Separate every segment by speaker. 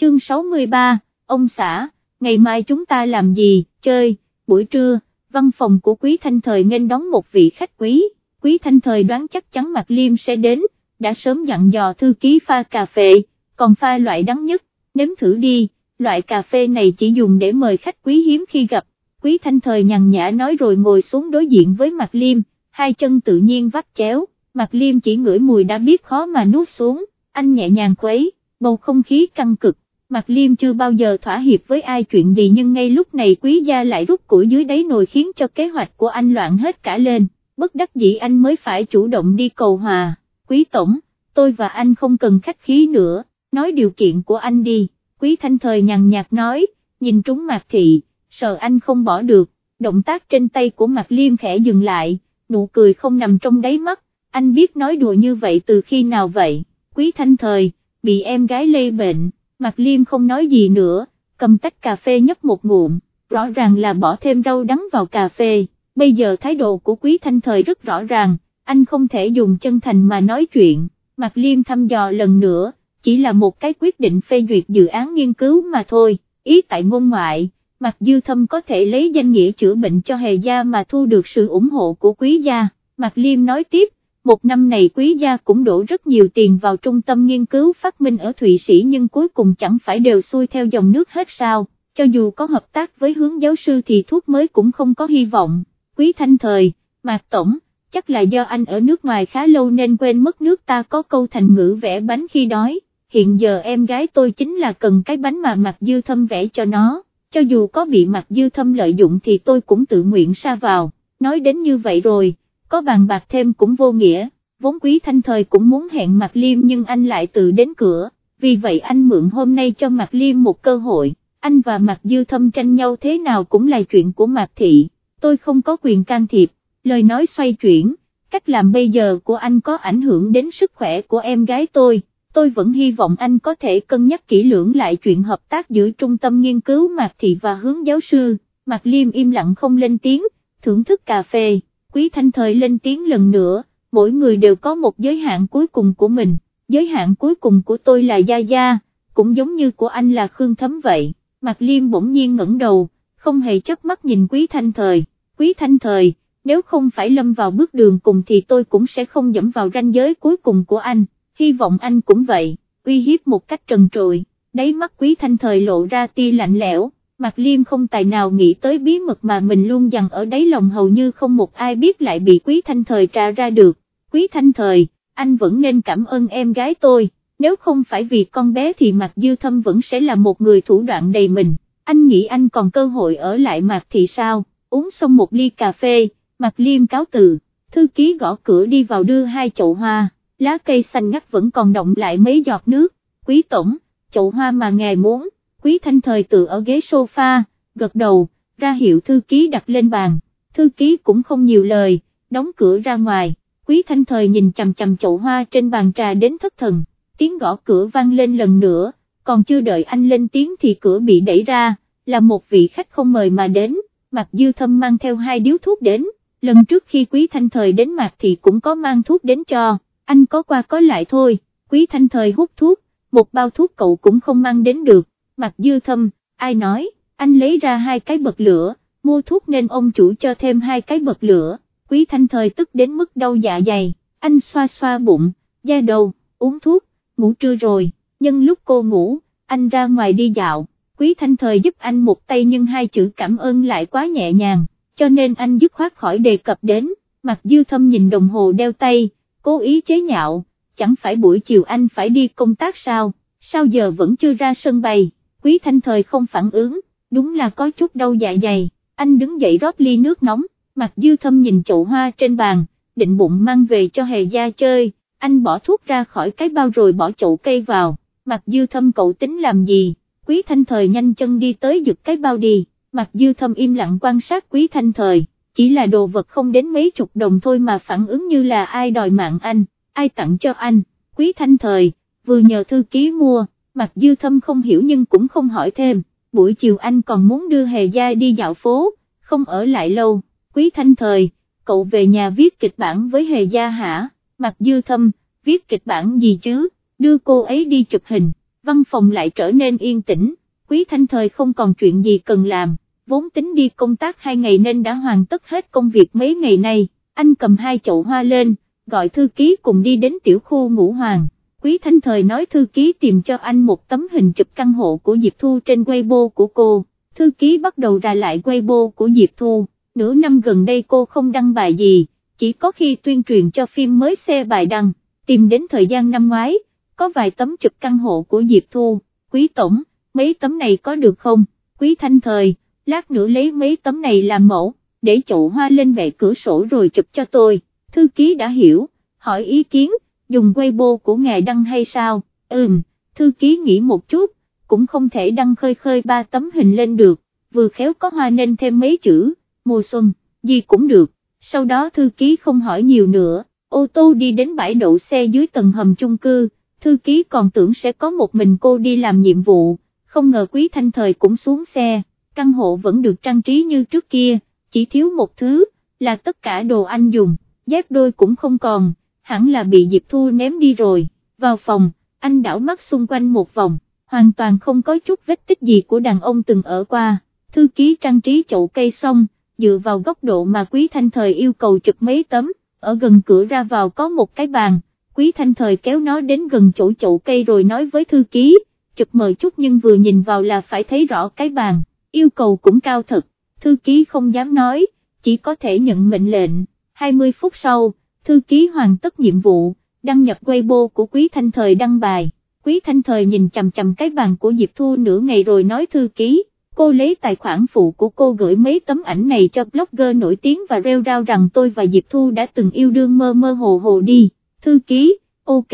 Speaker 1: chương 63, ông xã, ngày mai chúng ta làm gì, chơi, buổi trưa, văn phòng của Quý Thanh Thời nghênh đón một vị khách quý, Quý Thanh Thời đoán chắc chắn Mạc Liêm sẽ đến, đã sớm dặn dò thư ký pha cà phê, còn pha loại đắng nhất, nếm thử đi, loại cà phê này chỉ dùng để mời khách quý hiếm khi gặp, Quý Thanh Thời nhằn nhã nói rồi ngồi xuống đối diện với Mạc Liêm, hai chân tự nhiên vắt chéo, Mạc Liêm chỉ ngửi mùi đã biết khó mà nuốt xuống, anh nhẹ nhàng quấy, bầu không khí căng cực. Mạc Liêm chưa bao giờ thỏa hiệp với ai chuyện gì nhưng ngay lúc này quý gia lại rút củi dưới đáy nồi khiến cho kế hoạch của anh loạn hết cả lên, bất đắc dĩ anh mới phải chủ động đi cầu hòa, quý tổng, tôi và anh không cần khách khí nữa, nói điều kiện của anh đi, quý thanh thời nhằn nhạt nói, nhìn trúng Mạc Thị, sợ anh không bỏ được, động tác trên tay của Mạc Liêm khẽ dừng lại, nụ cười không nằm trong đáy mắt, anh biết nói đùa như vậy từ khi nào vậy, quý thanh thời, bị em gái lây bệnh. Mạc Liêm không nói gì nữa, cầm tách cà phê nhấp một ngụm, rõ ràng là bỏ thêm rau đắng vào cà phê, bây giờ thái độ của Quý Thanh Thời rất rõ ràng, anh không thể dùng chân thành mà nói chuyện, Mạc Liêm thăm dò lần nữa, chỉ là một cái quyết định phê duyệt dự án nghiên cứu mà thôi, ý tại ngôn ngoại. Mạc Dư Thâm có thể lấy danh nghĩa chữa bệnh cho hề gia mà thu được sự ủng hộ của quý gia, Mạc Liêm nói tiếp, một năm này quý gia cũng đổ rất nhiều tiền vào trung tâm nghiên cứu phát minh ở Thụy Sĩ nhưng cuối cùng chẳng phải đều xuôi theo dòng nước hết sao, cho dù có hợp tác với hướng giáo sư thì thuốc mới cũng không có hy vọng, quý thanh thời, Mạc Tổng, chắc là do anh ở nước ngoài khá lâu nên quên mất nước ta có câu thành ngữ vẽ bánh khi đói, hiện giờ em gái tôi chính là cần cái bánh mà Mạc Dư Thâm vẽ cho nó, cho dù có bị Mạc Dư Thâm lợi dụng thì tôi cũng tự nguyện sa vào, nói đến như vậy rồi có bàn bạc thêm cũng vô nghĩa, vốn quý thanh thời cũng muốn hẹn Mạc Liêm nhưng anh lại tự đến cửa, vì vậy anh mượn hôm nay cho Mạc Liêm một cơ hội, anh và Mạc Dư Thâm tranh nhau thế nào cũng là chuyện của Mạc Thị, tôi không có quyền can thiệp, lời nói xoay chuyển, cách làm bây giờ của anh có ảnh hưởng đến sức khỏe của em gái tôi. Tôi vẫn hy vọng anh có thể cân nhắc kỹ lưỡng lại chuyện hợp tác giữa trung tâm nghiên cứu Mạc Thị và hướng giáo sư, Mạc Liêm im lặng không lên tiếng, thưởng thức cà phê. Quý Thanh Thời lên tiếng lần nữa, mỗi người đều có một giới hạn cuối cùng của mình, giới hạn cuối cùng của tôi là Gia Gia, cũng giống như của anh là Khương Thấm vậy, Mạc Liêm bỗng nhiên ngẩng đầu, không hề chớp mắt nhìn Quý Thanh Thời, Quý Thanh Thời, nếu không phải lâm vào bước đường cùng thì tôi cũng sẽ không dẫm vào ranh giới cuối cùng của anh, hy vọng anh cũng vậy, uy hiếp một cách trần trụi, đáy mắt Quý Thanh Thời lộ ra tia lạnh lẽo. Mạc Liêm không tài nào nghĩ tới bí mật mà mình luôn dằn ở đáy lòng hầu như không một ai biết lại bị Quý Thanh Thời tra ra được, Quý Thanh Thời, anh vẫn nên cảm ơn em gái tôi, nếu không phải vì con bé thì Mạc Dư Thâm vẫn sẽ là một người thủ đoạn đầy mình, anh nghĩ anh còn cơ hội ở lại Mạc thì sao, uống xong một ly cà phê, Mạc Liêm cáo từ, thư ký gõ cửa đi vào đưa hai chậu hoa, lá cây xanh ngắt vẫn còn động lại mấy giọt nước, Quý Tổng, chậu hoa mà ngài muốn Quý Thanh Thời tự ở ghế sofa, gật đầu, ra hiệu thư ký đặt lên bàn, thư ký cũng không nhiều lời, đóng cửa ra ngoài, Quý Thanh Thời nhìn chằm chằm chậu hoa trên bàn trà đến thất thần, tiếng gõ cửa vang lên lần nữa, còn chưa đợi anh lên tiếng thì cửa bị đẩy ra, là một vị khách không mời mà đến, Mạc Dư Thâm mang theo hai điếu thuốc đến, lần trước khi Quý Thanh Thời đến Mạc thì cũng có mang thuốc đến cho, anh có qua có lại thôi, Quý Thanh Thời hút thuốc, một bao thuốc cậu cũng không mang đến được, mặt dư thâm, ai nói, anh lấy ra hai cái bật lửa, mua thuốc nên ông chủ cho thêm hai cái bật lửa, quý thanh thời tức đến mức đau dạ dày, anh xoa xoa bụng, da đầu, uống thuốc, ngủ trưa rồi, Nhưng lúc cô ngủ, anh ra ngoài đi dạo, quý thanh thời giúp anh một tay nhưng hai chữ cảm ơn lại quá nhẹ nhàng, cho nên anh dứt khoát khỏi đề cập đến, mặt dư thâm nhìn đồng hồ đeo tay, cố ý chế nhạo, chẳng phải buổi chiều anh phải đi công tác sao, sao giờ vẫn chưa ra sân bay. Quý Thanh Thời không phản ứng, đúng là có chút đau dạ dày, anh đứng dậy rót ly nước nóng, mặt dư thâm nhìn chậu hoa trên bàn, định bụng mang về cho hề gia chơi, anh bỏ thuốc ra khỏi cái bao rồi bỏ chậu cây vào, mặt dư thâm cậu tính làm gì, quý thanh thời nhanh chân đi tới giựt cái bao đi, mặt dư thâm im lặng quan sát quý thanh thời, chỉ là đồ vật không đến mấy chục đồng thôi mà phản ứng như là ai đòi mạng anh, ai tặng cho anh, quý thanh thời, vừa nhờ thư ký mua, Mặt dư thâm không hiểu nhưng cũng không hỏi thêm, buổi chiều anh còn muốn đưa hề gia đi dạo phố, không ở lại lâu, quý thanh thời, cậu về nhà viết kịch bản với hề gia hả, mặt dư thâm, viết kịch bản gì chứ, đưa cô ấy đi chụp hình, văn phòng lại trở nên yên tĩnh, Quý Thanh Thời không còn chuyện gì cần làm, vốn tính đi công tác hai ngày nên đã hoàn tất hết công việc mấy ngày nay, anh cầm hai chậu hoa lên, gọi thư ký cùng đi đến tiểu khu ngũ hoàng. Quý Thanh Thời nói thư ký tìm cho anh một tấm hình chụp căn hộ của Diệp Thu trên Weibo của cô, thư ký bắt đầu ra lại Weibo của Diệp Thu, nửa năm gần đây cô không đăng bài gì, chỉ có khi tuyên truyền cho phim mới xe bài đăng, tìm đến thời gian năm ngoái, có vài tấm chụp căn hộ của Diệp Thu, Quý Tổng, mấy tấm này có được không, Quý Thanh Thời, lát nữa lấy mấy tấm này làm mẫu, để chậu hoa lên bệ cửa sổ rồi chụp cho tôi, thư ký đã hiểu, hỏi ý kiến, dùng Weibo của ngài đăng hay sao, ừm, thư ký nghĩ một chút, cũng không thể đăng khơi khơi ba tấm hình lên được, vừa khéo có hoa nên thêm mấy chữ, mùa xuân, gì cũng được, sau đó thư ký không hỏi nhiều nữa, ô tô đi đến bãi đậu xe dưới tầng hầm chung cư, thư ký còn tưởng sẽ có một mình cô đi làm nhiệm vụ, không ngờ quý thanh thời cũng xuống xe, căn hộ vẫn được trang trí như trước kia, chỉ thiếu một thứ, là tất cả đồ anh dùng, dép đôi cũng không còn hẳn là bị Diệp Thu ném đi rồi, vào phòng, anh đảo mắt xung quanh một vòng, hoàn toàn không có chút vết tích gì của đàn ông từng ở qua, thư ký trang trí chậu cây xong, dựa vào góc độ mà Quý Thanh Thời yêu cầu chụp mấy tấm, ở gần cửa ra vào có một cái bàn, Quý Thanh Thời kéo nó đến gần chỗ chậu cây rồi nói với thư ký, chụp mời chút nhưng vừa nhìn vào là phải thấy rõ cái bàn, yêu cầu cũng cao thật, thư ký không dám nói, chỉ có thể nhận mệnh lệnh, 20 phút sau, thư ký hoàn tất nhiệm vụ, đăng nhập Weibo của Quý Thanh Thời đăng bài, Quý Thanh Thời nhìn chầm chầm cái bàn của Diệp Thu nửa ngày rồi nói thư ký, cô lấy tài khoản phụ của cô gửi mấy tấm ảnh này cho blogger nổi tiếng và rêu rao rằng tôi và Diệp Thu đã từng yêu đương mơ mơ hồ hồ đi, thư ký, ok,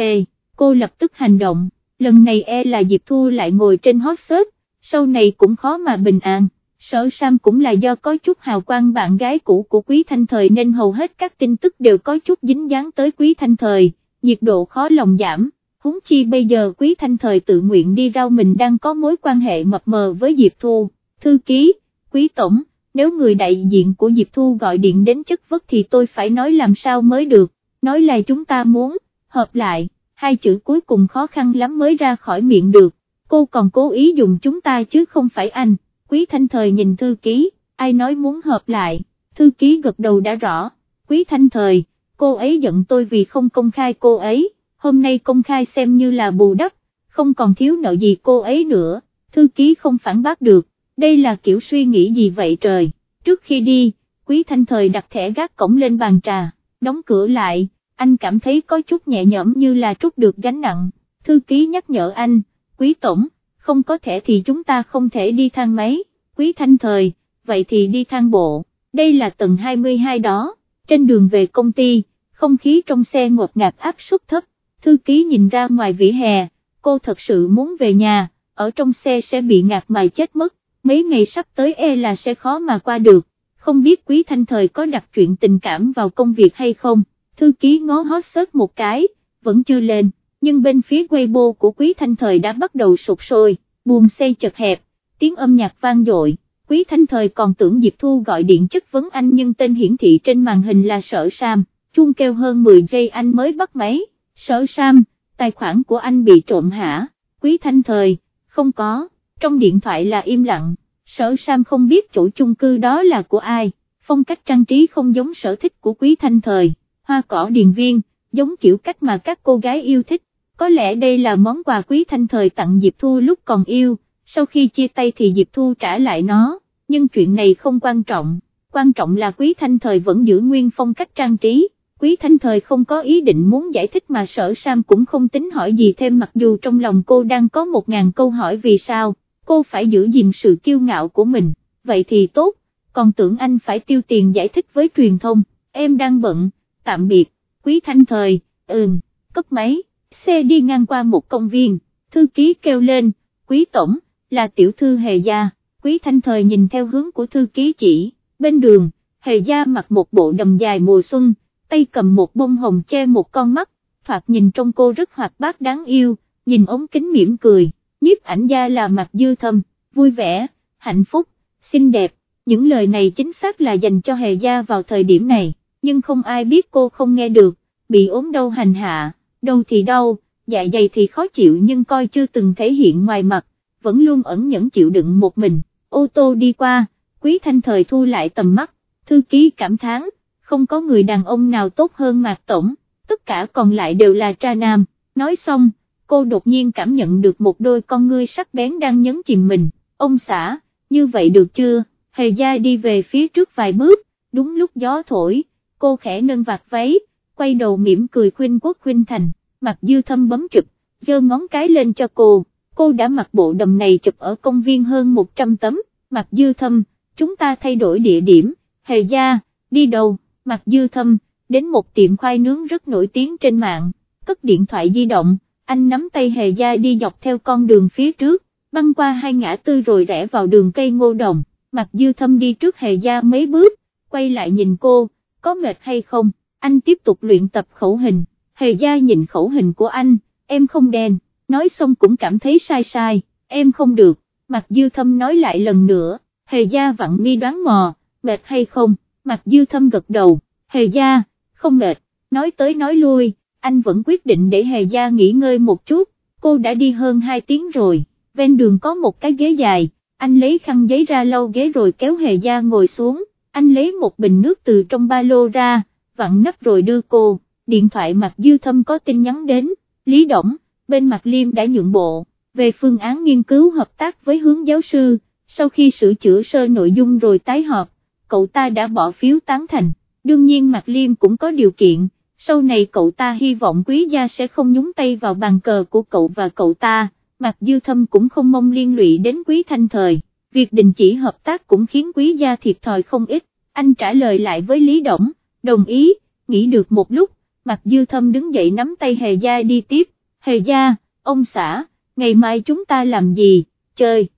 Speaker 1: cô lập tức hành động, lần này e là Diệp Thu lại ngồi trên hot search, sau này cũng khó mà bình an sở Sam cũng là do có chút hào quang bạn gái cũ của Quý Thanh Thời nên hầu hết các tin tức đều có chút dính dáng tới Quý Thanh Thời, nhiệt độ khó lòng giảm, huống chi bây giờ Quý Thanh Thời tự nguyện đi rao mình đang có mối quan hệ mập mờ với Diệp Thu, thư ký, Quý Tổng, nếu người đại diện của Diệp Thu gọi điện đến chất vấn thì tôi phải nói làm sao mới được, nói là chúng ta muốn, hợp lại, hai chữ cuối cùng khó khăn lắm mới ra khỏi miệng được, cô còn cố ý dùng chúng ta chứ không phải anh. Quý Thanh Thời nhìn thư ký, ai nói muốn hợp lại, thư ký gật đầu đã rõ, Quý Thanh Thời, cô ấy giận tôi vì không công khai cô ấy, hôm nay công khai xem như là bù đắp, không còn thiếu nợ gì cô ấy nữa, thư ký không phản bác được, đây là kiểu suy nghĩ gì vậy trời, trước khi đi, Quý Thanh Thời đặt thẻ gác cổng lên bàn trà, đóng cửa lại, anh cảm thấy có chút nhẹ nhõm như là trút được gánh nặng, thư ký nhắc nhở anh, Quý Tổng, không có thể thì chúng ta không thể đi thang máy, quý thanh thời, vậy thì đi thang bộ, đây là tầng 22 đó, trên đường về công ty, không khí trong xe ngột ngạt áp suất thấp, thư ký nhìn ra ngoài vỉa hè, cô thật sự muốn về nhà, ở trong xe sẽ bị ngạt mài chết mất, mấy ngày sắp tới e là sẽ khó mà qua được, không biết quý thanh thời có đặt chuyện tình cảm vào công việc hay không, thư ký ngó hót sớt một cái, vẫn chưa lên nhưng bên phía Weibo của Quý Thanh Thời đã bắt đầu sụp sôi, buồn xe chật hẹp, tiếng âm nhạc vang dội. Quý Thanh Thời còn tưởng Diệp Thu gọi điện chất vấn anh nhưng tên hiển thị trên màn hình là Sở Sam, chuông kêu hơn 10 giây anh mới bắt máy, Sở Sam, tài khoản của anh bị trộm hả, Quý Thanh Thời, không có, trong điện thoại là im lặng, Sở Sam không biết chủ chung cư đó là của ai, phong cách trang trí không giống sở thích của Quý Thanh Thời, hoa cỏ điền viên, giống kiểu cách mà các cô gái yêu thích, có lẽ đây là món quà quý thanh thời tặng Diệp Thu lúc còn yêu, sau khi chia tay thì Diệp Thu trả lại nó, nhưng chuyện này không quan trọng, quan trọng là quý thanh thời vẫn giữ nguyên phong cách trang trí. Quý Thanh Thời không có ý định muốn giải thích mà sở Sam cũng không tính hỏi gì thêm mặc dù trong lòng cô đang có một ngàn câu hỏi vì sao, cô phải giữ gìn sự kiêu ngạo của mình, vậy thì tốt, còn tưởng anh phải tiêu tiền giải thích với truyền thông, em đang bận, tạm biệt, Quý Thanh Thời, ừm, cấp máy xe đi ngang qua một công viên, thư ký kêu lên, quý tổng, là tiểu thư hề gia, quý thanh thời nhìn theo hướng của thư ký chỉ, bên đường, hề gia mặc một bộ đầm dài mùa xuân, tay cầm một bông hồng che một con mắt, thoạt nhìn trong cô rất hoạt bát đáng yêu, nhìn ống kính mỉm cười, nhiếp ảnh gia là mặt dư thâm, vui vẻ, hạnh phúc, xinh đẹp, những lời này chính xác là dành cho hề gia vào thời điểm này, nhưng không ai biết cô không nghe được, bị ốm đau hành hạ đâu thì đau, dạ dày thì khó chịu nhưng coi chưa từng thể hiện ngoài mặt, vẫn luôn ẩn nhẫn chịu đựng một mình, ô tô đi qua, quý thanh thời thu lại tầm mắt, thư ký cảm thán, không có người đàn ông nào tốt hơn Mạc Tổng, tất cả còn lại đều là tra nam, nói xong, cô đột nhiên cảm nhận được một đôi con ngươi sắc bén đang nhấn chìm mình, ông xã, như vậy được chưa, hề gia đi về phía trước vài bước, đúng lúc gió thổi, cô khẽ nâng vạt váy, quay đầu mỉm cười khuyên quốc khuyên thành, mặt dư thâm bấm chụp, giơ ngón cái lên cho cô, cô đã mặc bộ đầm này chụp ở công viên hơn 100 tấm, mặt dư thâm, chúng ta thay đổi địa điểm, hề gia, đi đâu, mặt dư thâm, đến một tiệm khoai nướng rất nổi tiếng trên mạng, cất điện thoại di động, anh nắm tay hề gia đi dọc theo con đường phía trước, băng qua hai ngã tư rồi rẽ vào đường cây ngô đồng, mặt dư thâm đi trước hề gia mấy bước, quay lại nhìn cô, có mệt hay không, anh tiếp tục luyện tập khẩu hình, hề gia nhìn khẩu hình của anh, em không đen, nói xong cũng cảm thấy sai sai, em không được, mặt dư thâm nói lại lần nữa, hề gia vặn mi đoán mò, mệt hay không, mặt dư thâm gật đầu, hề gia, không mệt, nói tới nói lui, anh vẫn quyết định để hề gia nghỉ ngơi một chút, cô đã đi hơn 2 tiếng rồi, ven đường có một cái ghế dài, anh lấy khăn giấy ra lau ghế rồi kéo hề gia ngồi xuống, anh lấy một bình nước từ trong ba lô ra, vặn nắp rồi đưa cô, điện thoại mặt dư thâm có tin nhắn đến, Lý Động, bên mặt liêm đã nhượng bộ, về phương án nghiên cứu hợp tác với hướng giáo sư, sau khi sửa chữa sơ nội dung rồi tái họp, cậu ta đã bỏ phiếu tán thành, đương nhiên mặt liêm cũng có điều kiện, sau này cậu ta hy vọng quý gia sẽ không nhúng tay vào bàn cờ của cậu và cậu ta, mặt dư thâm cũng không mong liên lụy đến quý thanh thời, việc đình chỉ hợp tác cũng khiến quý gia thiệt thòi không ít, anh trả lời lại với Lý Động, đồng ý, nghĩ được một lúc, Mạc dư thâm đứng dậy nắm tay hề gia đi tiếp, hề gia, ông xã, ngày mai chúng ta làm gì, chơi.